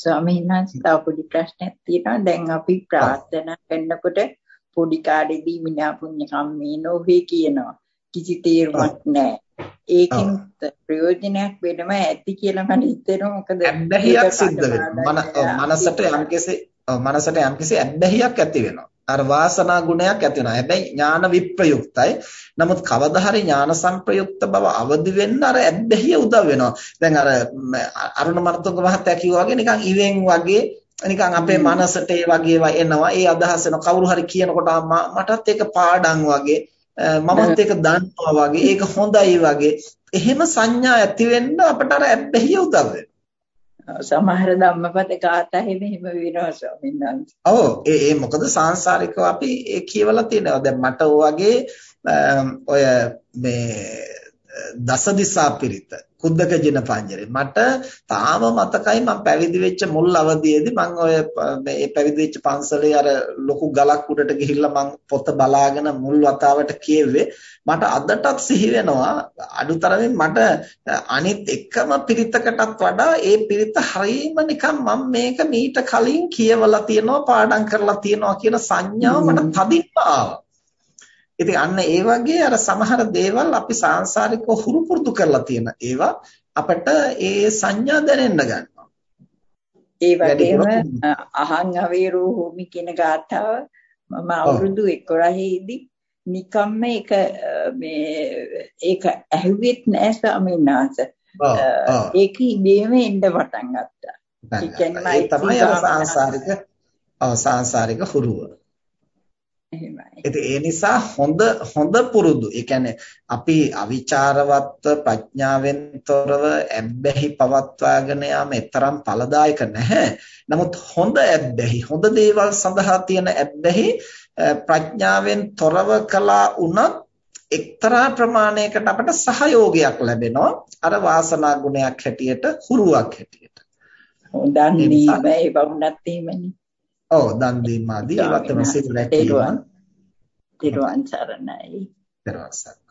ස්වාමීන් වහන්සේ තව පොඩි ප්‍රශ්නයක් තියෙනවා. දැන් අපි ප්‍රාර්ථනා කරනකොට පොඩි කාලේදී මිනා පුණ්‍ය කම්මේ නොවේ කියනවා. කිසි තේරුමක් නැහැ. ඒකෙන් ප්‍රයෝජනයක් වෙනම ඇති කියලා මට හිතෙනවා. මොකද ඇබ්බැහියක් සිද්ධ වෙනවා. මනසට යම්කිසි මනසට යම්කිසි ඇබ්බැහියක් ඇති වෙනවා. අර වාසනා ගුණයක් ඇති වෙනවා. හැබැයි ඥාන විප්‍රයුක්තයි. නමුත් කවදා හරි ඥාන සංප්‍රයුක්ත බව අවදි වෙන්න අර ඇබ්බැහිය උදව් වෙනවා. දැන් අර අරුණ මර්තක මහත්තයා කිව්වා වගේ නිකන් ඉවෙන් වගේ නිකන් අපේ මනසට ඒ වගේ එනවා. ඒ අදහස එන කවුරු හරි කියනකොට මටත් ඒක පාඩම් වගේ මමත් ඒක දන්නවා වගේ ඒක හොඳයි වගේ එහෙම සංඥා ඇති වෙන්න අපට අර ඇබ්බැහිය උදව් වෙනවා. සමහර ධම්මපද ගාථා එහෙම එහෙම වෙනවා ස්වාමීන් වහන්සේ. ඔව් ඒ ඒ මොකද සාංශාරිකව අපි ඒ කියවලා තියෙනවා. දැන් මට වගේ ඔය මේ දසදිසා පිරිත කුද්දක ජින පංජරේ මට තාම මතකයි මම පැවිදි වෙච්ච මුල් අවදියේදී මම ඔය මේ පැවිදි වෙච්ච පන්සලේ අර ලොකු ගලක් උඩට ගිහිල්ලා මම පොත බලාගෙන මුල් වතාවට කියෙව්වේ මට අදටත් සිහි වෙනවා. අඩුතරමින් මට අනිත් එකම පිරිතකටත් වඩා ඒ පිරිත හරීම නිකන් මම මේක මීට කලින් කියවලා තියෙනවා පාඩම් කරලා තියෙනවා කියන සංඥාව මට තදින්ම ආවා. ඉතින් අන්න ඒ වගේ අර සමහර දේවල් අපි සාංශාරිකව හුරු පුරුදු කරලා තියෙන ඒවා අපිට ඒ සංඥා දැනෙන්න ගන්නවා. ඒ වගේම අහං අවේරෝ හෝමි කියන ගාථාව මම අවුරුදු 11 දී නිකම්ම ඒක මේ ඒක ඇහුවෙත් නෑ ස්වාමීන් වහන්සේ. ඒක ඉබේම එන්න පටන් ගත්තා. ඒ තමයි සාංශාරික සාංශාරික හුරුව. එහෙමයි. ඒ නිසා හොඳ හොඳ පුරුදු. ඒ කියන්නේ අපි අවිචාරවත්ව ප්‍රඥාවෙන් තොරව ඇබ්බැහි පවත්වාගෙන යාම තරම් ඵලදායක නැහැ. නමුත් හොඳ ඇබ්බැහි හොඳ දේවල් සඳහා තියෙන ඇබ්බැහි ප්‍රඥාවෙන් තොරව කළා වුණත් එක්තරා ප්‍රමාණයකට අපට සහයෝගයක් ලැබෙනවා අර වාසනා ගුණයක් හැටියට හුරුවක් හැටියට. දීම ඒ වුණත් එහෙමනේ. ඔව් දන් දීම ආදී ඒවත් තමයි සිල් රැකීම. තිරුවන් සරණයි. තිරුවන් සරණයි.